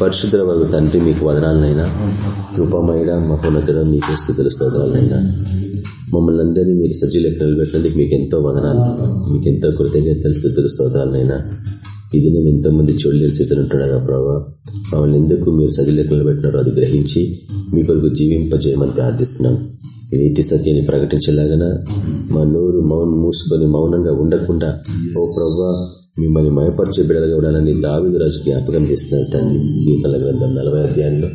పరిశుద్ర తండ్రి మీకు వదనాలనైనా. కృపమైన మహోన్నతుడ మీకు స్థితులు స్తోత్రాలనైనా. మమ్మల్ని అందరినీ మీరు సజీలకు నిలబెట్టినందుకు మీకు ఎంతో వదనాలు మీకు ఎంతో కృతజ్ఞతలు స్థితులు స్తోత్రాలనైనా. ఇది నేను ఎంతో మంది చోళ్ళేరు స్థితిలో ఉంటున్నాను ప్రభావ మమ్మల్ని ఎందుకు మీరు సజీలకు నిలబెట్టినారో అది గ్రహించి మీ కొరకు జీవింపజేయమని ప్రార్థిస్తున్నాం. నీతి సత్యాన్ని ప్రకటించలాగన మా నోరు మౌన్ మూసుకొని మౌనంగా ఉండకుండా ఓ ప్రభా మిమ్మల్ని మయపరిచే బిడలుగా ఉండాలని దావిదు రాజు జ్ఞాపకం చేస్తున్నారు తండ్రి. గీతల గ్రంథం నలభై అధ్యాయంలో.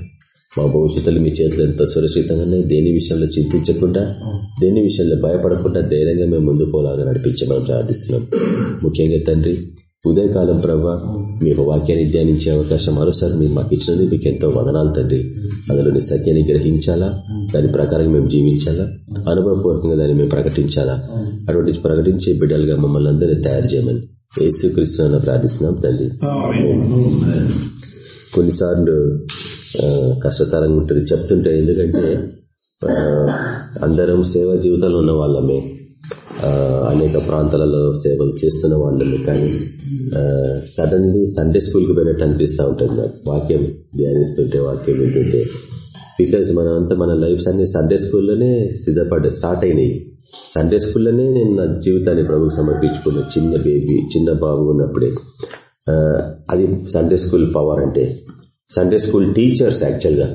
మా భవిష్యత్తులో మీ చేతులు ఎంతో సురక్షితంగానే దేని విషయంలో చింతించకుండా దేని విషయంలో భయపడకుండా ధైర్యంగా మేము ముందు పోలాగా నడిపించమని ప్రార్థిస్తున్నాం. ముఖ్యంగా తండ్రి ఉదయకాలం ప్రభా మీ వాక్యాన్ని ధ్యానించే అవకాశం మరోసారి మీరు మాకు ఇచ్చినందుకు మీకు ఎంతో వదనాలు తండ్రి. అందులోని సత్యాన్ని గ్రహించాలా? దాని ప్రకారం మేము జీవించాలా? అనుభవపూర్వకంగా దాన్ని మేము ప్రకటించాలా? అటువంటి ప్రకటించే బిడ్డలుగా మమ్మల్ని అందరినీ తయారు చేయమని యేసుక్రీస్తు ప్రార్థిస్తున్నాం తండ్రి కొన్నిసార్లు కష్టతరంగా ఉంటుంది చెప్తుంటే ఎందుకంటే అందరం సేవా జీవితంలో ఉన్న వాళ్ళమే. అనేక ప్రాంతాలలో సేవలు చేస్తున్న వాళ్ళమే. కానీ సడన్లీ సండే స్కూల్కి పోయినట్టు అనిపిస్తూ ఉంటుంది నాకు. వాక్యం ధ్యానిస్తుంటే వాక్యం వింటుంటే. బికాజ్ మన అంతా మన లైఫ్స్ అన్ని సండే స్కూల్లోనే సిద్ధపడ్డ స్టార్ట్ అయినాయి. సండే స్కూల్లోనే నేను నా జీవితాన్ని ప్రభుకు సమర్పించుకున్న చిన్న బేబీ చిన్న బాబు ఉన్నప్పుడే. అది సండే స్కూల్ పవర్ అంటే. సండే స్కూల్ టీచర్స్ యాక్చువల్గా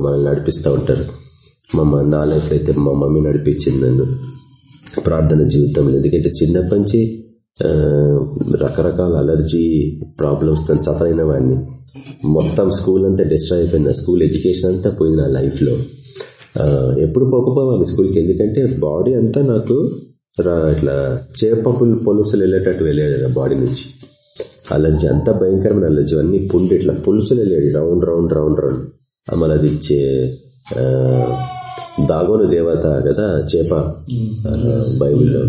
మనల్ని నడిపిస్తూ ఉంటారు. మా నా లైఫ్ అయితే మా మమ్మీ నడిపించింది నన్ను. ప్రార్థన జీవితంలో. ఎందుకంటే చిన్నప్పటి నుంచి రకరకాల అలర్జీ ప్రాబ్లమ్స్ తను సఫర్ అయిన వాడిని. మొత్తం స్కూల్ అంతా డిస్ట్రాయ్ అయిపోయింది. స్కూల్ ఎడ్యుకేషన్ అంతా పోయింది నా లైఫ్లో ఎప్పుడు పోకపోవాలి స్కూల్కి. ఎందుకంటే బాడీ అంతా నాకు ఇట్లా చేపపుల్ పొలుసులు వెళ్ళేటట్టు వెళ్ళాడు నా బాడీ నుంచి. అలర్జీ అంతా భయంకరమైన అలర్జీ అన్ని పుండి ఇట్లా పులుసులు వెళ్ళాడు రౌండ్ రౌండ్ రౌండ్ రౌండ్ మళ్ళీ అది ఇచ్చే దాగోను దేవత కదా చేప. బైబిల్లో.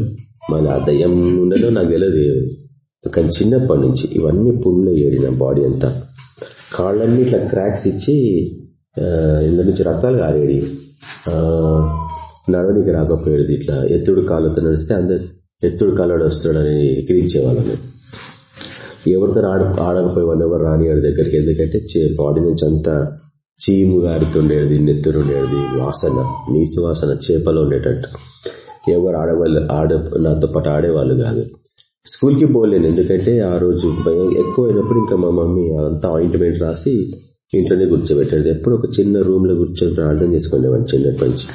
మన ఆ దయ్యం ఉండదో నాకు తెలియదు కానీ చిన్నప్పటి నుంచి ఇవన్నీ పుండ్లు ఏడిన బాడీ అంతా. కాళ్ళన్నీ ఇట్లా క్రాక్స్ ఇచ్చి ఇందులో నుంచి రక్తాలు కారేడి. నడవనికి రాకపోయేది ఇట్లా ఎత్తుడు కాళ్ళతో నడిస్తే అందరు ఎత్తుడు కాళ్ళడు వస్తాడని ఎక్కిరించేవాళ్ళని ఎవరితో ఆడ ఆడకపోయేవాళ్ళు ఎవరు రాని వాడి దగ్గరికి ఎందుకంటే బాడీ నుంచి అంతా చీము గారుతుండేది నెత్తురుండేది వాసన నీసు వాసన చేపలు ఉండేటట్టు. ఎవరు ఆడవాళ్ళు ఆడ నాతో పాటు ఆడేవాళ్ళు కాదు. స్కూల్కి పోలేను. ఎందుకంటే ఆ రోజు భయం ఎక్కువ అయినప్పుడు ఇంకా మా మమ్మీ అంతా ఆయింట్మెంట్ రాసి ఇంట్లోనే కూర్చోబెట్టాడు ఎప్పుడు ఒక చిన్న రూమ్లో కూర్చొని ప్రార్థన చేసుకునేవాడిని చిన్నప్పటి నుంచి.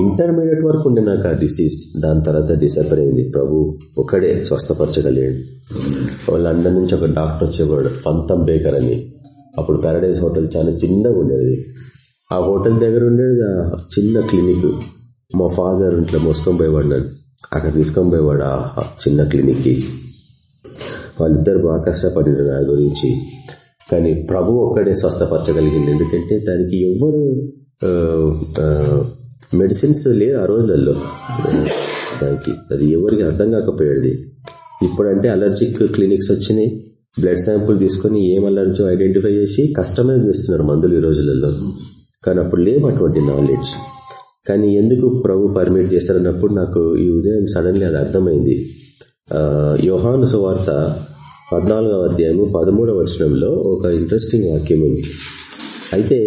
ఇంటర్మీడియట్ వరకు ఉండే నాకు ఆ డిసీజ్ దాని తర్వాత డిసపర్ అయింది. ప్రభు ఒకడే స్వస్థపరచగలిగాడు. వాళ్ళందరి నుంచి ఒక డాక్టర్ వచ్చేవాడు ఫంతం బేకర్ అని. అప్పుడు పారడైజ్ హోటల్ చాలా చిన్నగా ఉండేది. ఆ హోటల్ దగ్గర ఉండేది ఆ చిన్న క్లినిక్. మా ఫాదర్ ఇంట్లో మోసుకొని పోయేవాడు నన్ను. అక్కడ తీసుకొని పోయేవాడు ఆ చిన్న క్లినిక్కి. వాళ్ళిద్దరు బాగా కష్టపడింది దాని గురించి. కానీ ప్రభు ఒక్కడే స్వస్థపరచగలిగింది. ఎందుకంటే దానికి ఎవరు మెడిసిన్స్ లేదు ఆ రోజులలో. దానికి అది ఎవరికి అర్థం కాకపోయేది. ఇప్పుడంటే అలర్జిక్ క్లినిక్స్ వచ్చినాయి. బ్లడ్ శాంపుల్ తీసుకుని ఏం అలర్జీ ఐడెంటిఫై చేసి కస్టమైజ్ చేస్తున్నారు మందులు ఈ రోజులలో. కానీ అప్పుడు లేవు అటువంటి నాలెడ్జ్. కానీ ఎందుకు ప్రభు పర్మిట్ చేశారన్నప్పుడు నాకు ఈ ఉదయం సడన్లీ అది అర్థమైంది. యోహాను సువార్త పద్నాలుగవ అధ్యాయము పదమూడవ వచనంలో ఒక ఇంట్రెస్టింగ్ వాక్యం ఉంది. అయితే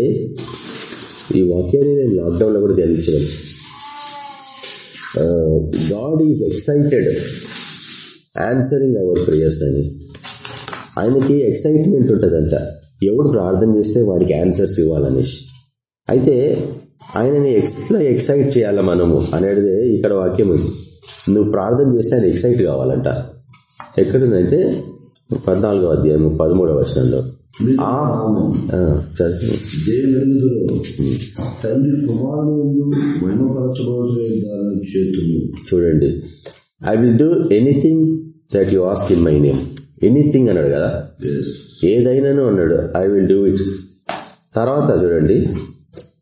ఈ వాక్యాన్ని నేను లాక్డౌన్లో కూడా ధ్యానించగలను God is excited answering our prayers అని. ఆయనకి ఎక్సైట్మెంట్ ఉంటుందంట. ఎవడు ప్రార్థన చేస్తే వాడికి ఆన్సర్స్ ఇవ్వాలనేసి. అయితే ఆయనని ఎక్స్ట్రా ఎక్సైట్ చేయాల మనము అనేది ఇక్కడ వాక్యం ఉంది నువ్వు ప్రార్థన చేస్తే ఆయన ఎక్సైట్ కావాలంట. ఎక్కడుందంటే పద్నాలుగో అధ్యాయం పదమూడవ వర్షంలో చూడండి. I will do anything that you ask in my name anything అన్నాడు కదా? ఏదైనాను అన్నాడు. ఐ విల్ డూ ఇట్ తర్వాత చూడండి.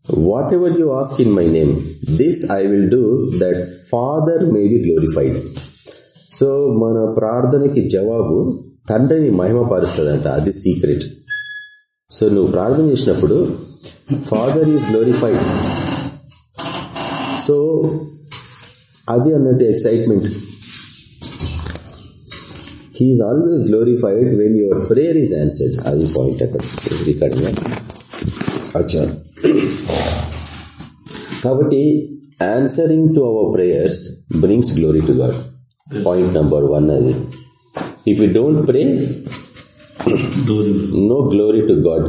Whatever you ask in my name this I will do that father may be glorified so మన ప్రార్థనకి జవాబు తండ్రిని మహిమపరుస్తుందంట. అది సీక్రెట్ సో నువ్వు ప్రార్థన చేసినప్పుడు ఫాదర్ ఈజ్ గ్లోరిఫైడ్ సో అది అన్నట్టు excitement he's always glorified when your prayer is answered అది పాయింట్ అక్కడ. రికార్డింగ్ అచ్చా కాబట్టి answering to our prayers brings glory to God point number one అది if you don't pray no glory to God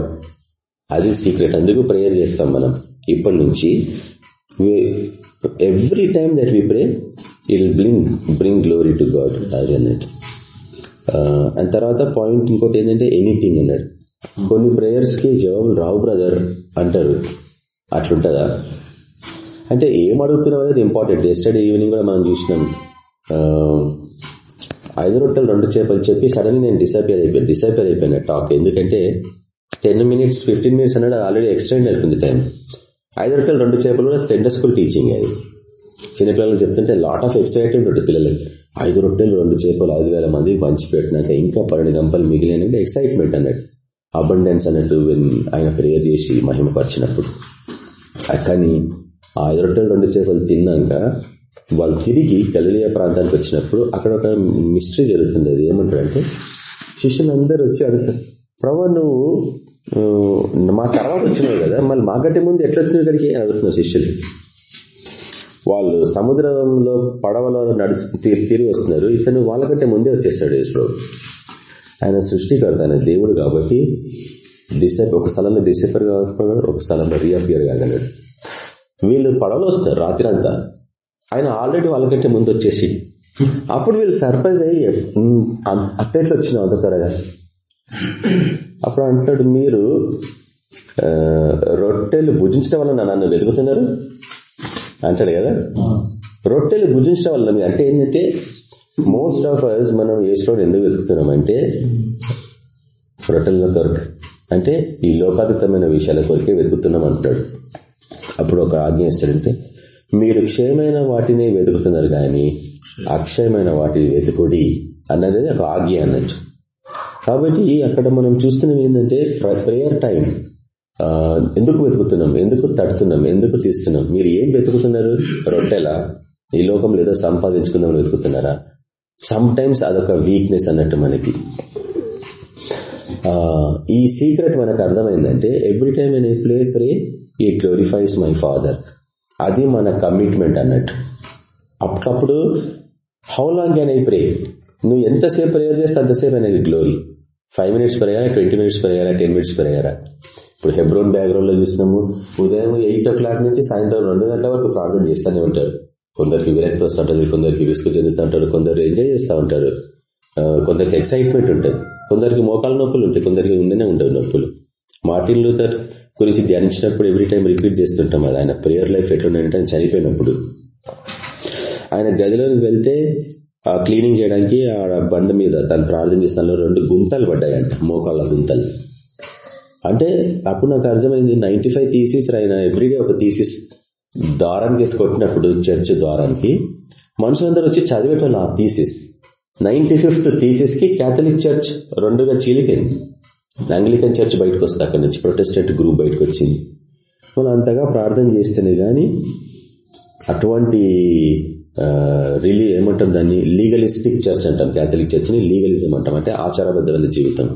అది secret అందుకు prayer చేస్తాం మనం. ఇప్పటి నుంచి every time that we pray will bring bring glory to God అది అన్నట్టు. And తర్వాత పాయింట్ ఇంకోటి ఏంటంటే ఎనీథింగ్ అన్నాడు కొన్ని ప్రేయర్స్కి జవాబులు రావు బ్రదర్ అంటారు. అట్లుంటదా? అంటే ఏం అడుగుతున్నాం అనేది ఇంపార్టెంట్ ఎస్టర్డే ఈవినింగ్ కూడా మనం చూసినాం. ఐదు రొట్టెలు రెండు చేపలు చెప్పి సడన్లీ నేను డిసైపేర్ అయిపోయాను డిసైపేర్ అయిపోయాను టాక్ ఎందుకంటే టెన్ మినిట్స్ ఫిఫ్టీన్ మినిట్స్ అనేది ఆల్రెడీ ఎక్స్టెండ్ అవుతుంది టైం ఐదు రొట్టెలు రెండు చేపలు కూడా సెంటర్ స్కూల్ టీచింగ్ అది. చిన్నపిల్లలు చెప్తుంటే లాట్ ఆఫ్ ఎక్సైట్మెంట్ ఉంటుంది పిల్లలకి. ఐదు రొట్టెలు రెండు చేపలు ఐదు వేల మంది పంచి పెట్టినాక ఇంకా పన్నెండు గంపలు మిగిలిన ఎక్సైట్మెంట్ అన్నట్టు. అబండెన్స్ అన్నట్టు ఆయన ప్రేయర్ చేసి మహిమపరిచినప్పుడు. కానీ ఆ ఐదు రెండు చేపలు తిన్నాక వాళ్ళు తిరిగి గలిలియ ప్రాంతానికి వచ్చినప్పుడు అక్కడ ఒక మిస్టరీ జరుగుతుంది. అది ఏమంటారంటే శిష్యులందరూ వచ్చి అడుగుతారు ప్రభా నువ్వు మా తర్వాత వచ్చినావు కదా మళ్ళీ మాకంటే ముందు ఎట్లా వచ్చినావు ఇక్కడికి? అడుగుతున్నారు శిష్యులు. వాళ్ళు సముద్రంలో పడవలో నడిచి తిరిగి వస్తున్నారు. ఇతను వాళ్ళకంటే ముందే వచ్చేస్తాడు యేసు ఆయన సృష్టికర్త ఆయన దేవుడు కాబట్టి డిసైప్ ఒక స్థలంలో డిసైపర్ కాగలడు ఒక స్థలంలో రీఅపియర్ కాగలడు వీళ్ళు పడవలో వస్తారు రాత్రి అంతా ఆయన ఆల్రెడీ వాళ్ళకంటే ముందు వచ్చేసి. అప్పుడు వీళ్ళు సర్ప్రైజ్ అయ్యి అట్టేట్లు వచ్చినావు అంత త్వరగా? అప్పుడు అంటాడు మీరు రొట్టెలు భుజించడం వల్ల నన్ను వెతుకుతున్నారు? అంటాడు కదా. రొట్టెలు భుజించడం వల్ల అంటే ఏంటంటే మోస్ట్ ఆఫ్ అస్ మనం ఏసులోని ఎందుకు వెతుకుతున్నాం అంటే రొట్టెల కొరకు. అంటే ఈ లోకాతీతమైన విషయాల కొరికే వెతుకుతున్నాం అంటాడు. అప్పుడు ఒక ఆజ్ఞ ఇస్తాడంటే మీరు క్షయమైన వాటిని వెతుకుతున్నారు కానీ అక్షయమైన వాటిని వెతుకుడి అన్నది ఒక ఆజ్ఞ అన్నట్టు. కాబట్టి అక్కడ మనం చూస్తున్నది ఏంటంటే ప్రేయర్ టైం. ఎందుకు వెతుకుతున్నాం? ఎందుకు తడుతున్నాం? ఎందుకు తీస్తున్నాం? మీరు ఏం వెతుకుతున్నారు? రొట్టెలా? ఈ లోకం లేదా సంపాదించుకుందామని వెతుకుతున్నారా? సమ్ టైమ్స్ అదొక వీక్నెస్ అన్నట్టు మనకి. Uh, ఈ సీక్రెట్ మనకు అర్థమైందంటే ఎవ్రీ టైమ్ నేను play pray he glorifies my father అది మన కమిట్మెంట్ అన్నట్టు. అప్పుడప్పుడు how long can I pray నువ్వు ఎంతసేపు ప్రేయర్ చేస్తే అంతసేపు అనేది గ్లోరీ ఫైవ్ మినిట్స్ ప్రేయరా ట్వంటీ మినిట్స్ ప్రేయరా టెన్ మినిట్స్ ప్రేయరా ఇప్పుడు హెబ్రోన్ బ్యాక్గ్రౌండ్లో చూసినాము. ఉదయం ఎయిట్ ఓ క్లాక్ నుంచి సాయంత్రం రెండు గంటల వరకు ప్రార్థన చేస్తూనే ఉంటారు కొందరికి విరక్తి వస్తుంటది కొందరికి విసుగు చెందుతూ ఉంటారు కొందరు ఎంజాయ్ చేస్తూ ఉంటారు. కొందరికి ఎక్సైట్మెంట్ ఉంటుంది. కొందరికి మోకాల నొప్పులు ఉంటాయి కొందరికి ఉండనే ఉండవు నొప్పులు. మార్టిన్ లూథర్ గురించి ధ్యానించినప్పుడు ఎవ్రీ టైం రిపీట్ చేస్తుంటాం అది. ఆయన ప్రేయర్ లైఫ్ ఎట్లున్నాయంటే చనిపోయినప్పుడు. ఆయన గదిలోకి వెళ్తే ఆ క్లీనింగ్ చేయడానికి ఆ బండ మీద తను ప్రార్థన చేస్తాను రెండు గుంతలు పడ్డాయంట మోకాళ్ళ గుంతలు. అంటే అప్పుడు నాకు అర్థమైంది నైన్టీ ఫైవ్ థీసిస్ ఆయన ఎవ్రీడే ఒక థీసిస్ ద్వారం వేసి కొట్టినప్పుడు చర్చ్ ద్వారానికి మనుషులందరూ వచ్చి చదివేటోళ్ళు ఆ థీసిస్. నైన్టీ ఫిఫ్త్ థీసిస్కి క్యాథలిక్ చర్చ్ రెండుగా చీలిపోయింది. ఆంగ్లికన్ చర్చ్ బయటకు వస్తుంది అక్కడ నుంచి ప్రొటెస్టెంట్ గ్రూప్ బయటకు వచ్చింది మనం అంతగా ప్రార్థన చేస్తేనే కానీ అటువంటి రిలీ ఏమంటాం దాన్ని? లీగలిస్టిక్ చర్చ్ అంటాం క్యాథలిక్ చర్చ్ని లీగలిజం అంటాం అంటే ఆచారబద్ధమైన జీవితం.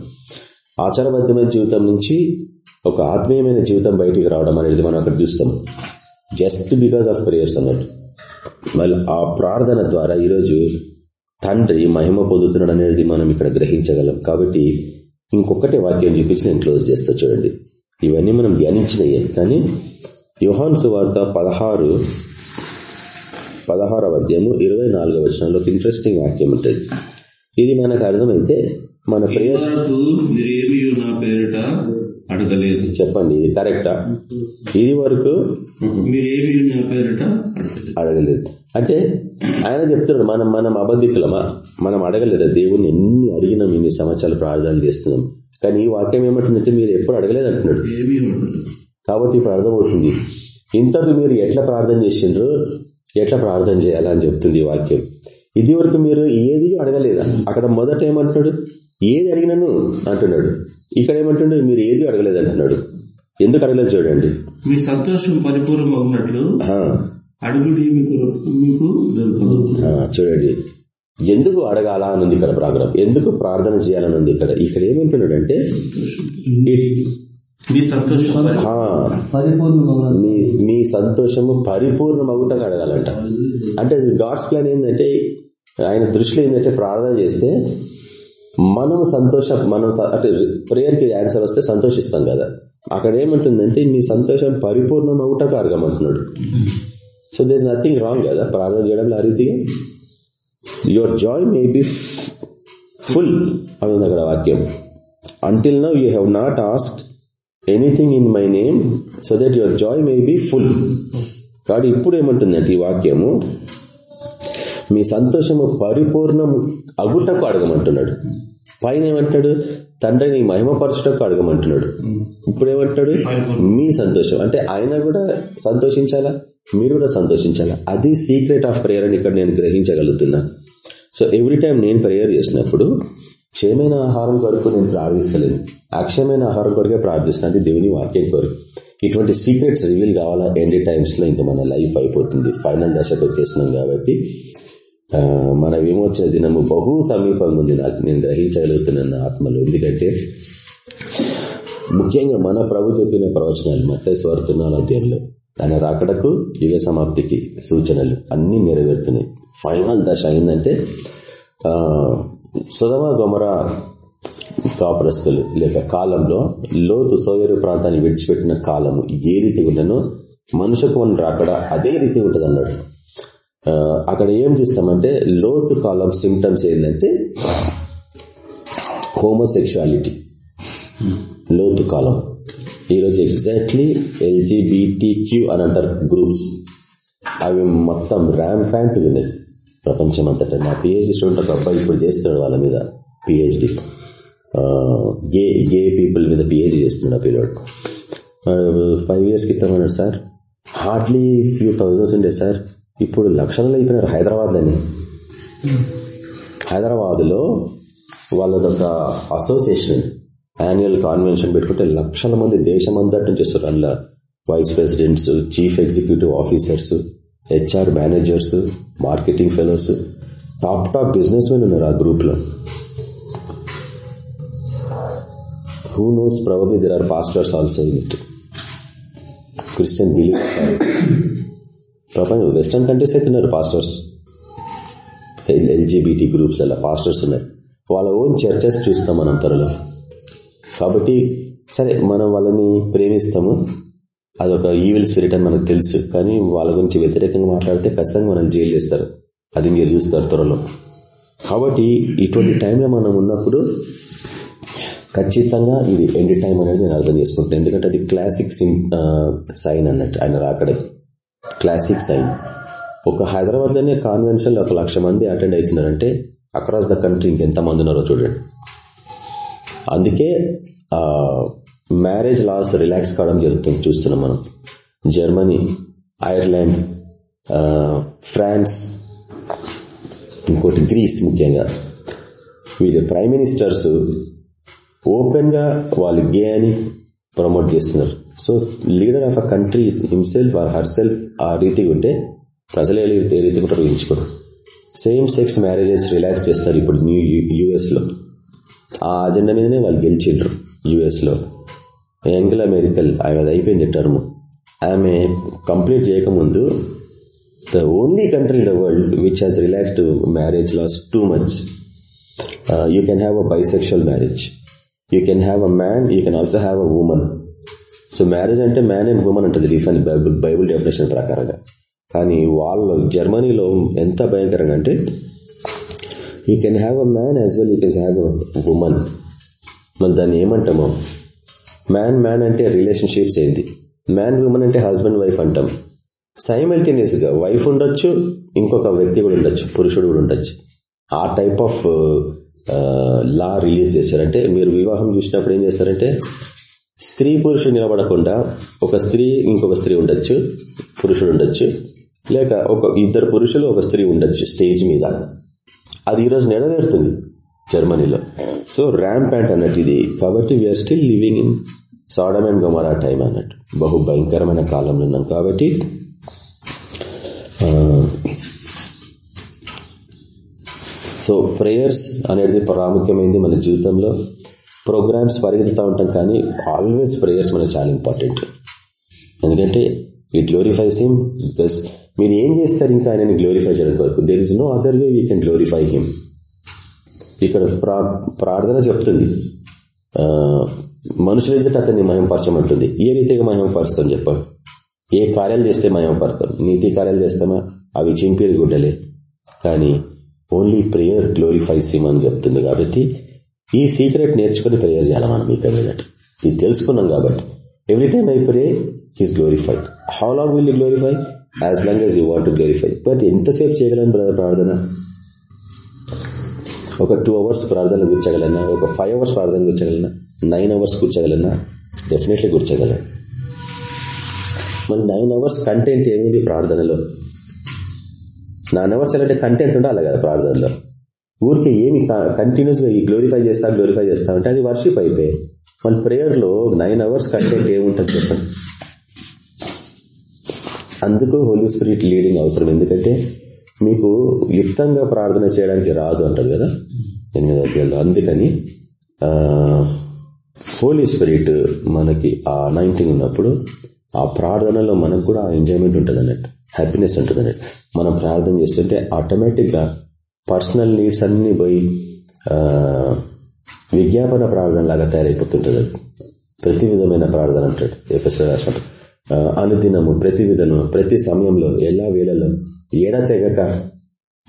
ఆచారబద్ధమైన జీవితం నుంచి ఒక ఆత్మీయమైన జీవితం బయటికి రావడం అనేది మనం అక్కడ చూస్తాం. జస్ట్ బికాస్ ఆఫ్ ప్రేయర్స్ అన్నట్టు మళ్ళీ ఆ ప్రార్థన ద్వారా ఈరోజు తండ్రి మహిమ పొందుతున్నాడు అనేది మనం ఇక్కడ గ్రహించగలం. కాబట్టి ఇంకొకటి వాక్యం చూపించి నేను క్లోజ్ చేస్తా చూడండి. ఇవన్నీ మనం ధ్యానించినయే కానీ యుహాన్ సువార్త పదహారు పదహారవ అధ్యాయము ఇరవై నాలుగవ వచనంలో ఇంట్రెస్టింగ్ వాక్యం ఉంటుంది. ఇది మనకు అర్థమైతే మన ప్రేయర్ అడగలేదు. చెప్పండి ఇది కరెక్టా? ఇది వరకు అడగలేదు. అంటే ఆయన చెప్తున్నాడు మనం మనం అబద్ధికులమా? మనం అడగలేదా? దేవుణ్ణి ఎన్ని అడిగినాం ఇన్ని సంవత్సరాలు ప్రార్థనలు చేస్తున్నాం. కానీ ఈ వాక్యం ఏమంటుందంటే మీరు ఎప్పుడు అడగలేదు అంటున్నాడు. కాబట్టి ఇప్పుడు అర్థమవుతుంది. ఇంతకు మీరు ఎట్లా ప్రార్థన చేసిండ్రు? ఎట్లా ప్రార్థన చేయాలా అని చెప్తుంది ఈ వాక్యం. ఇది వరకు మీరు ఏది అడగలేదా? అక్కడ మొదట ఏమంటున్నాడు? ఏది అడిగినాను అంటున్నాడు. ఇక్కడ ఏమంటున్నాడు మీరు ఏది అడగలేదు అంటున్నాడు. ఎందుకు అడగలేదు చూడండి. మీ సంతోషం పరిపూర్ణం అవునట్లు అడుగుడి మీకు చూడండి. ఎందుకు అడగాల అని ఉంది ఇక్కడ ప్రోగ్రామ్ ఎందుకు ప్రార్థన చేయాలని ఉంది ఇక్కడ ఇక్కడ ఏమంటున్నాడు అంటే మీ సంతోషం పరి- పరిపూర్ణమగు మీ మీ సంతోషము పరిపూర్ణమగుటగా అడగాలంట. అంటే గాడ్స్ ప్లాన్ ఏంటంటే ఆయన దృష్టిలో ఏంటంటే ప్రార్థన చేస్తే మనం సంతోష మనం అంటే ప్రేయర్కి ఆన్సర్ వస్తే సంతోషిస్తాం కదా. అక్కడ ఏమంటుందంటే మీ సంతోషం పరిపూర్ణమగుటకు అడగమంటున్నాడు సో దేస్ నథింగ్ రాంగ్ కదా ప్రార్థన చేయడంలో ఆ రీతిగా your joy may be full అని ఉంది అక్కడ వాక్యం. Until now you have not ask anything in my name so that your joy may be full కాబట్టి ఇప్పుడు ఏమంటుందంటే ఈ వాక్యము? మీ సంతోషము పరిపూర్ణం అగుటకు అడగమంటున్నాడు. పైన ఏమంటాడు తండ్రిని మహిమపరచుటకు అడగమంటున్నాడు. ఇప్పుడు ఏమంటాడు మీ సంతోషం. అంటే ఆయన కూడా సంతోషించాలా? మీరు కూడా సంతోషించాలా? అది సీక్రెట్ ఆఫ్ ప్రేయర్ అని ఇక్కడ నేను గ్రహించగలుగుతున్నా. సో ఎవ్రీ టైం నేను ప్రేయర్ చేసినప్పుడు క్షయమైన ఆహారం కొరకు నేను ప్రార్థిస్తలేదు అక్షయమైన ఆహారం కొరకే ప్రార్థిస్తాను దేవుని వాక్యం కొరకు. ఇటువంటి సీక్రెట్స్ రివీల్ కావాలా? ఎండి టైమ్స్లో ఇంకా మన లైఫ్ అయిపోతుంది. ఫైనల్ దశకు వచ్చేసినాం కాబట్టి మన విమోచన దినము బహు సమీపంగా ఉంది నాకు నేను గ్రహించగలుగుతున్నాను ఆత్మలు. ఎందుకంటే ముఖ్యంగా మన ప్రభు చెప్పిన ప్రవచనాలు మత్తే స్వార్థ అధ్యాయంలో ఆయన రాకడకు యుగ సమాప్తికి సూచనలు అన్ని నెరవేరుతున్నాయి. ఫైనల్ దశ అయిందంటే సుధమ గొమర కాపురస్తులు లేక కాలంలో లోతు సోయరు ప్రాంతాన్ని విడిచిపెట్టిన కాలము ఏ రీతి ఉండనో మనుషకు రాకడా రాకడ అదే రీతి ఉంటుంది అన్నాడు అక్కడ ఏం చూస్తామంటే లోతు కాలం సిమ్టమ్స్ ఏంటంటే హోమోసెక్షువాలిటీ లోతు కాలం. ఈరోజు ఎగ్జాక్ట్లీ ఎల్జీబీటీక్యూ అని అంటారు గ్రూప్స్ అవి మొత్తం ర్యామ్ ప్యాంట్ ఉన్నాయి. ప్రపంచం అంతటా. నా పిహెచ్డి స్టూడెంట్ ఒక అబ్బాయి ఇప్పుడు చేస్తున్నాడు వాళ్ళ మీద పిహెచ్డి గే గే పీపుల్ మీద పిహెచ్డి చేస్తున్నాడు ఆ పిల్లోడు. ఫైవ్ ఇయర్స్ క్రితం అన్నాడు సార్ హార్డ్లీ ఫ్యూ థౌజండ్స్ ఉండే సార్. ఇప్పుడు లక్షణాలు అయిపోయినారు హైదరాబాద్లోనే. హైదరాబాద్లో వాళ్ళదొక అసోసియేషన్ యాన్యువల్ కాన్వెన్షన్ పెట్టుకుంటే లక్షల మంది దేశం అంతటి నుంచి వస్తారు. అందులో vice presidents chief executive officers HR managers marketing fellows top top business men ఉన్నారు ఆ గ్రూప్లో. Who knows probably there are pastors also in it Christian believe ప్రపంచం వెస్టర్న్ కంట్రీస్ అయితే ఉన్నారు పాస్టర్స్ ఎల్జీబీటీ గ్రూప్స్ అలా పాస్టర్స్ ఉన్నారు. వాళ్ళ ఓన్ చర్చెస్ చూస్తాం మనం త్వరలో. కాబట్టి సరే మనం వాళ్ళని ప్రేమిస్తాము. అదొక ఈవిల్ స్పిరిట్ అని మనకు తెలుసు. కానీ వాళ్ళ గురించి వ్యతిరేకంగా మాట్లాడితే ఖచ్చితంగా మనం జైలు చేస్తారు. అది మీరు చూస్తారు త్వరలో. కాబట్టి ఇటువంటి టైంలో మనం ఉన్నప్పుడు ఖచ్చితంగా ఇది ఎండ్ టైం అనేది నేను అర్థం చేసుకుంటాను ఎందుకంటే అది క్లాసిక్ సైన్ అన్నట్టు ఆయన రాకడది. Classic sign. ఒక హైదరాబాద్లోనే కాన్వెన్షన్లో ఒక లక్ష మంది అటెండ్ అవుతున్నారంటే అక్రాస్ ద కంట్రీ ఇంకెంతమంది ఉన్నారో చూడండి. అందుకే మ్యారేజ్ లాస్ రిలాక్స్ కావడం జరుగుతుంది చూస్తున్నాం మనం. జర్మనీ ఐర్లాండ్ ఫ్రాన్స్ ఇంకోటి గ్రీస్ ముఖ్యంగా. వీళ్ళ ప్రైమ్ మినిస్టర్స్ ఓపెన్గా వాళ్ళు గే అని ప్రమోట్ చేస్తున్నారు. So leader of a country himself or herself ఆ రీతిగా ఉంటే ప్రజలు ఏ రీతి- ఉంటారో ఊహించుకోరు. సేమ్ సెక్స్ మ్యారేజెస్ రిలాక్స్ చేస్తారు ఇప్పుడు న్యూ యుఎస్లో. ఆ అజెండా మీదనే వాళ్ళు గెలిచిండ్రు యుఎస్లో. యాంగిల్ అమెరికల్ ఆమె అయిపోయింది టర్మ్ ఆమె కంప్లీట్ చేయకముందు the only country in the world which has relaxed marriage laws too much you can have a bisexual marriage you can have a man you can also have a woman so marriage అంటే man and women అంటది రీఫ్ రీఫన్ Bible Bible definition ప్రకారంగా. కానీ వాళ్ళు జర్మనీలో ఎంత భయంకరంగా అంటే you can have a man as well you can have a woman మనం దాన్ని ఏమంటామో మ్యాన్ మ్యాన్ అంటే రిలేషన్షిప్స్ ఏంది మ్యాన్ ఉమెన్ అంటే హస్బెండ్ వైఫ్ అంటాం. సైమల్టేనియస్గా వైఫ్ ఉండొచ్చు ఇంకొక వ్యక్తి కూడా ఉండొచ్చు పురుషుడు కూడా ఉండొచ్చు. ఆ టైప్ ఆఫ్ లా రిలీజ్ చేశారంటే మీరు వివాహం చూసినప్పుడు ఏం చేస్తారంటే స్త్రీ పురుషుడు నిలబడకుండా ఒక స్త్రీ ఇంకొక స్త్రీ ఉండొచ్చు పురుషుడు ఉండొచ్చు లేక ఒక ఇద్దరు పురుషులు ఒక స్త్రీ ఉండొచ్చు స్టేజ్ మీద. అది ఈరోజు నెరవేరుతుంది జర్మనీలో. సో ర్యామ్ ప్యాంట్ అన్నట్టు ఇది. కాబట్టి we are still living in Sodom and Gomorrah time అన్నట్టు. బహు భయంకరమైన కాలంలో ఉన్నాం కాబట్టి సో ప్రేయర్స్ అనేది ప్రాముఖ్యమైంది మన జీవితంలో. ప్రోగ్రామ్స్ పరిగెత్తుతూ ఉంటాం కానీ ఆల్వేస్ ప్రేయర్స్ మనకు చాలా ఇంపార్టెంట్ ఎందుకంటే ఇట్ గ్లోరిఫైస్ హిమ్ బికాస్ మీరు ఏం చేస్తారు ఇంకా ఆయనని గ్లోరిఫై చేయడం వరకు there is no other way we can glorify him ఇక్కడ ప్రార్థన చెప్తుంది. మనుషుల ఎదుట అతన్ని మహింపరచమంటుంది ఏ రీతిగా మహింపరుస్తాం చెప్పండి ఏ కార్యాలు చేస్తే మహిమపడతాం నీతి కార్యాలు చేస్తామా? అవి చింపేరు గుడ్డలే. కానీ ఓన్లీ ప్రేయర్ గ్లోరిఫైస్ హిమ్ అని చెప్తుంది కాబట్టి ఈ సీక్రెట్ నేర్చుకుని ప్రేయర్ చేయాలి మనం మీకు అన్నట్టు ఇది తెలుసుకున్నాం కాబట్టి. Every time I pray he's glorified how long will glorify as long as you want glorify but ఎంతసేపు చేయగలను బ్రదర్ ప్రార్థన? ఒక టూ అవర్స్ ప్రార్థన కూర్చోగలనా? ఒక ఫైవ్ అవర్స్ ప్రార్థన కూర్చోగలనా? నైన్ అవర్స్ కూర్చోగలనా? డెఫినెట్లీ కూర్చోగలను మరి నైన్ అవర్స్ కంటెంట్ ఏముంది ప్రార్థనలో? నైన్ అవర్స్ అంటే కంటెంట్ ఉండాలి కదా ప్రార్థనలో. ఊరికి ఏమి కంటిన్యూస్గా ఈ గ్లోరిఫై చేస్తా గ్లోరిఫై చేస్తా అంటే అది వర్షిప్ అయిపోయి మన ప్రేయర్లో నైన్ అవర్స్ కంటెంట్ ఏముంటుంది చెప్పండి? అందుకు హోలీ స్పిరిట్ లీడింగ్ అవసరం. ఎందుకంటే మీకు యుక్తంగా ప్రార్థన చేయడానికి రాదు అంటారు కదా? ఎనిమిది అధ్యాయులు. అందుకని హోలీ స్పిరిట్ మనకి ఆ నైన్టీన్ ఉన్నప్పుడు ఆ ప్రార్థనలో మనకు కూడా ఎంజాయ్మెంట్ ఉంటుంది అన్నట్టు హ్యాపీనెస్ ఉంటుంది అన్నట్టు మనం ప్రార్థన చేస్తుంటే ఆటోమేటిక్గా పర్సనల్ నీడ్స్ అన్ని పోయి విజ్ఞాపన ప్రార్థన లాగా తయారైపోతుంటుంది. ప్రతి విధమైన ప్రార్థన అంటాడు ఎఫ్ఎస్ఆర్ అనుదినము ప్రతి విధము ప్రతి సమయంలో ఎలా వేళలో ఏడా తెగక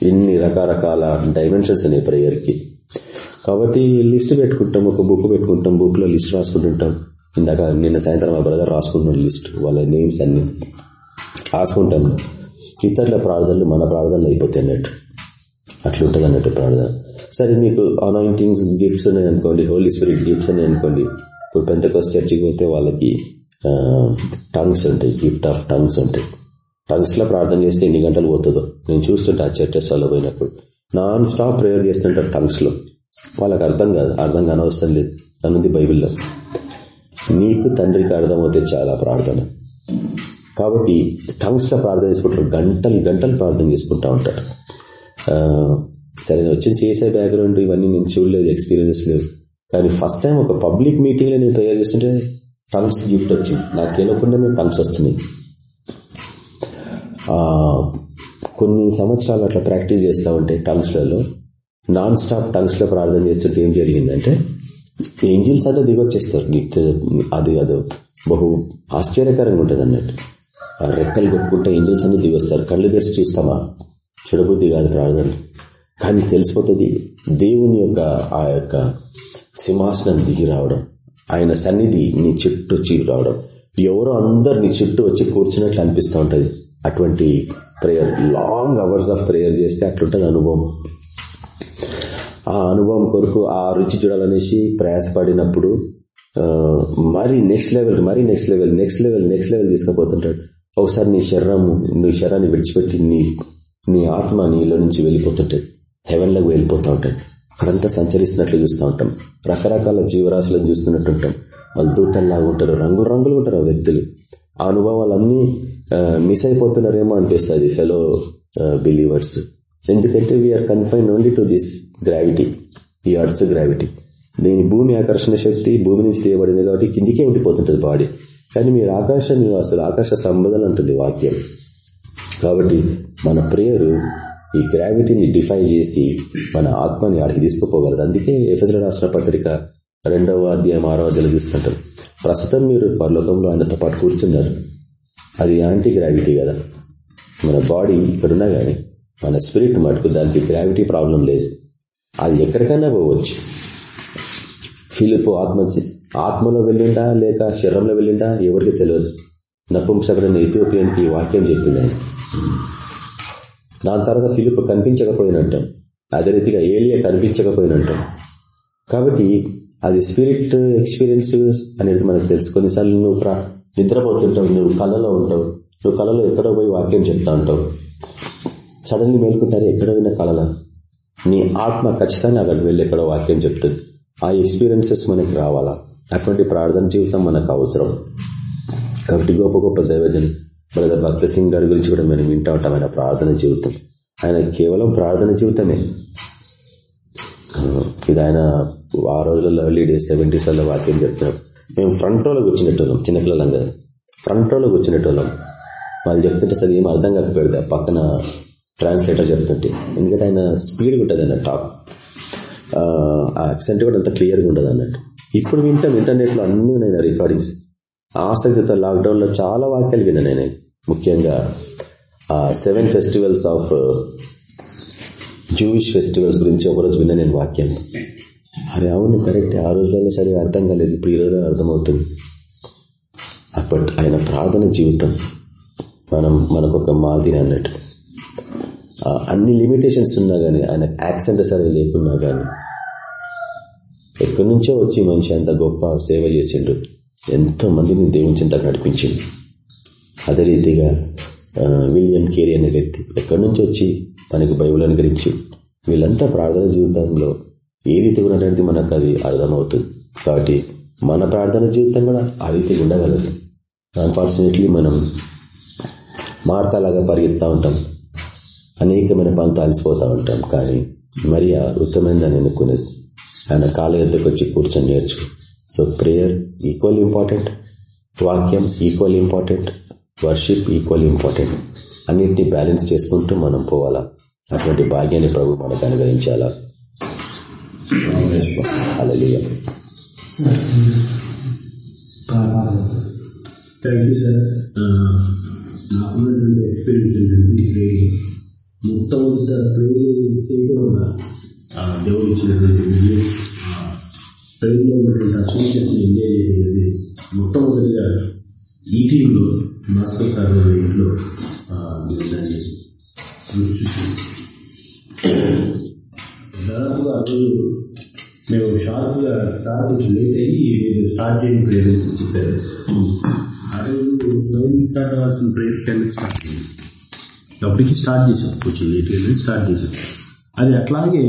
ఇన్ని రకరకాల డైమెన్షన్స్ ఉన్నాయి ప్రేయర్కి. కాబట్టి లిస్ట్ పెట్టుకుంటాం ఒక బుక్ పెట్టుకుంటాం బుక్లో లిస్ట్ రాసుకుంటుంటాం. ఇందాక నిన్న సాయంత్రం మా బ్రదర్ రాసుకుంటున్నాడు లిస్ట్ వాళ్ళ నేమ్స్ అన్ని. రాసుకుంటాం. ఇతరుల ప్రార్థనలు మన ప్రార్థనలు అయిపోతాయి అన్నట్టు. అట్లుంటుంది అన్నట్టు ప్రార్థన సరే మీకు అనాయింటింగ్ గిఫ్ట్స్ ఉన్నాయి అనుకోండి హోలీ స్పిరిట్ గిఫ్ట్స్ ఉన్నాయి అనుకోండి ఇప్పుడు పెంతకొస్ చర్చికి పోతే వాళ్ళకి టంగ్స్ ఉంటాయి గిఫ్ట్ ఆఫ్ టంగ్స్ ఉంటాయి. టంగ్స్లో ప్రార్థన చేస్తే ఎన్ని గంటలు పోతుందో? నేను చూస్తుంటా చర్చెస్లో పోయినప్పుడు. నాన్ స్టాప్ ప్రేయర్ చేస్తుంటారు టంగ్స్లో. వాళ్ళకి అర్థం కాదు అర్థం కానవసరం లేదు. అన్నది బైబిల్లో. నీకు తండ్రికి అర్థమవుతే చాలా ప్రార్థన. కాబట్టి టంగ్స్లో ప్రార్థన చేసుకుంటారు గంటలు గంటలు ప్రార్థన చేసుకుంటా ఉంటారు. సరే వచ్చిన చేసే బ్యాక్గ్రౌండ్ ఇవన్నీ నేను చూడలేదు ఎక్స్పీరియన్స్ లేదు. కానీ ఫస్ట్ టైం ఒక పబ్లిక్ మీటింగ్లో నేను ప్రేయర్ చేస్తుంటే టంగ్స్ గిఫ్ట్ వచ్చింది. నాకు తెలియకుండా నేను టంగ్స్ వస్తున్నాయి. కొన్ని సంవత్సరాలు అట్లా ప్రాక్టీస్ చేస్తూ ఉంటే టంగ్స్లలో నాన్ స్టాప్ టంగ్స్లో ప్రార్థన చేస్తుంటే ఏం జరిగిందంటే ఏంజిల్స్ అంటే దిగొచ్చేస్తారు అది అది బహు ఆశ్చర్యకరంగా ఉంటుంది అన్నట్టు రెక్కలు కొట్టుకుంటే ఏంజిల్స్ అన్ని దిగొస్తారు కళ్ళు తెరిచి చూస్తామా? చూడబుద్ధి కాదు ప్రార్థన కానీ తెలిసిపోతుంది దేవుని యొక్క ఆ యొక్క సింహాసనం దిగి రావడం ఆయన సన్నిధి నీ చుట్టూ చీరు రావడం. ఎవరో అందరు నీ చుట్టూ వచ్చి కూర్చున్నట్లు అనిపిస్తూ ఉంటుంది. అటువంటి prayer long hours of prayer చేస్తే అట్లుంటుంది అనుభవం. ఆ అనుభవం కొరకు ఆ రుచి చూడాలనేసి ప్రయాసపడినప్పుడు మరి నెక్స్ట్ లెవెల్ మరి next level next level next level తీసుకుపోతుంటాడు. ఒకసారి నీ శరీరము నీ శరీరాన్ని విడిచిపెట్టి నీ నీ ఆత్మ నీలో నుంచి వెళ్ళిపోతుంటాయి హెవెన్లోకి వెళ్ళిపోతూ ఉంటాయి. అక్కడంతా సంచరిస్తున్నట్లు చూస్తూ ఉంటాం. రకరకాల జీవరాశులను చూస్తున్నట్టు ఉంటాం. వాళ్ళు దూతల్లాగా ఉంటారు రంగులు రంగులు ఉంటారు ఆ వ్యక్తులు. ఆ అనుభవాలన్నీ మిస్ అయిపోతున్నారేమో అనిపిస్తుంది ఫెలో బిలీవర్స్ ఎందుకంటే we are confine only to this gravity ఈ అర్త్స్ గ్రావిటీ దీని భూమి ఆకర్షణ శక్తి భూమి నుంచి తీయబడింది కాబట్టి కిందికే ఉండిపోతుంటుంది బాడీ కానీ మీరు ఆకాశ నివాసులు ఆకాశ సంబదలు అంటుంది వాక్యం. కాబట్టి మన ప్రేయరు ఈ గ్రావిటీని డిఫై చేసి మన ఆత్మని ఆడికి తీసుకుపోగలదు అందుకే ఎఫ్ఎస్ రాష్ట్ర పత్రిక రెండవ అధ్యాయం ఆరో అధ్యాయులు ప్రస్తుతం మీరు పరలోకంలో ఆయనతో పాటు కూర్చున్నారు. అది యాంటీ గ్రావిటీ కదా. మన బాడీ ఇక్కడున్నా కానీ మన స్పిరిట్ మటుకు దానికి గ్రావిటీ ప్రాబ్లం లేదు. అది ఎక్కడికైనా పోవచ్చు. ఫిలిప్ ఆత్మ ఆత్మలో వెళ్ళిండా లేక శరీరంలో వెళ్ళిండా ఎవరికి తెలియదు. నపుంసకుడైన ఇథియోపియన్కి వాక్యం చెప్పింది ఆయన. దాని తర్వాత ఫిలిప్ కనిపించకపోయినట్ట. అదే రీతిగా ఏలియా కనిపించకపోయినట్ట. కాబట్టి అది స్పిరిట్ ఎక్స్పీరియన్స్ అనేది మనకు తెలుసు. కొన్నిసార్లు నువ్వు నిద్రపోతుంటావు నువ్వు కళలో ఉంటావు. నువ్వు కళలో ఎక్కడో పోయి వాక్యం చెప్తా ఉంటావు. సడన్లీ మేల్కుంటారు ఎక్కడో విన్న కళల. నీ ఆత్మ ఖచ్చితంగా అక్కడికి వెళ్ళి ఎక్కడో వాక్యం చెప్తుంది. ఆ ఎక్స్పీరియన్సెస్ మనకి రావాలా? అటువంటి ప్రార్థన జీవితం మనకు అవసరం. కాబట్టి గొప్ప గొప్ప దైవజన్ బ్రదర్ భక్త సింగ్ గారి గురించి కూడా మనం వింటా ఉంటాం. ఆయన ప్రార్థన జీవితం. ఆయన కేవలం ప్రార్థన జీవితమే. ఇది ఆయన ఆ రోజుల్లో ఎర్లీ డేస్ సెవెంటీస్లలో వాక్యం చెప్తున్నారు మేము ఫ్రంట్ రోలో కూర్చునేటోళ్ళం చిన్నపిల్లలం కదా. ఫ్రంట్ రోలో కూర్చునేటోళ్ళం. వాళ్ళు చెప్తుంటే సరే ఏం అర్థం కాకపోయాడు పక్కన ట్రాన్స్లేటర్ చెప్తుంటే. ఎందుకంటే ఆయన స్పీడ్గా ఉంటుంది అన్న టాప్ ఆ యాక్సెంట్ కూడా అంత క్లియర్గా ఉండదు అన్నట్టు. ఇప్పుడు వింటాం ఇంటర్నెట్లో అన్నీ ఉన్నాయి రికార్డింగ్స్ ఆసక్తితో లాక్డౌన్లో చాలా వాక్యాలు విన్నాను నేను. ముఖ్యంగా ఆ seven festivals of Jewish festivals గురించి ఒకరోజు విన్నా నేను వాక్యం. అరే అవును కరెక్ట్. ఆ రోజులలో సరిగా అర్థం కాలేదు. ఇప్పుడు ఈరోజు అర్థమవుతుంది. అప్పటి ఆయన ప్రార్థన జీవితం. మనం మనకు ఒక మాదిరి అన్నట్టు. అన్ని లిమిటేషన్స్ ఉన్నా కానీ ఆయన యాక్సెంట్ సరే లేకున్నా కానీ ఎక్కడి నుంచో వచ్చి మనిషి అంత గొప్ప సేవ చేసిండు. ఎంతో మందిని దేవుని చింతకు నడిపించిండు. అదే రీతిగా విలియం కేరీ అనే వ్యక్తి ఎక్కడి నుంచి వచ్చి మనకి బైబుల్ అనుగ్రహించి వీళ్ళంతా ప్రార్థన జీవితంలో ఏ రీతి ఉన్నటువంటి మనకు అది అర్థమవుతుంది. కాబట్టి మన ప్రార్థన జీవితం కూడా ఆ రీతిగా ఉండగలదు. అన్ఫార్చునేట్లీ మనం మార్తాలాగా పరిగెత్తా ఉంటాం. అనేకమైన పనులు అలసిపోతూ ఉంటాం. కానీ మరి ఉత్తమైందని ఎన్నుకునేది? ఆయన కాళ్ళ ఎద్దకు వచ్చి కూర్చొని నేర్చుకో. సో ప్రేయర్ ఈక్వల్ ఇంపార్టెంట్ వాక్యం equal important worship equal important. అన్నింటినీ బ్యాలెన్స్ చేసుకుంటూ మనం పోవాలా. అటువంటి భాగ్యాన్ని ప్రభు మనకు అనుగ్రహించాలా. అలా థ్యాంక్ యూ సార్ నాకున్నటువంటి ఎక్స్పీరియన్స్ ఏంటంటే ప్రేయర్ ప్రేయర్ చేయడం దేవుడు ఇచ్చినటువంటి ప్రేయర్లో ఉన్నటువంటి ఎంజాయ్ మొట్టమొదటిగా ఈ మాస్టర్ సార్ ఇంట్లో నేను దాదాపుగా ఆ రోజు మేము షార్ప్గా సార్ కొంచెం లేట్ అయ్యి మీరు స్టార్ట్ చేయని ప్రేయర్ అని చెప్పారు. ఆ రోజు నైన్ స్టార్ట్ అవ్వాల్సిన ప్రేయర్ టెన్ స్టార్ట్ అయింది అప్పటికి స్టార్ట్ చేసాం. కొంచెం లేట్ స్టార్ట్ చేసాం. అది అట్లాగే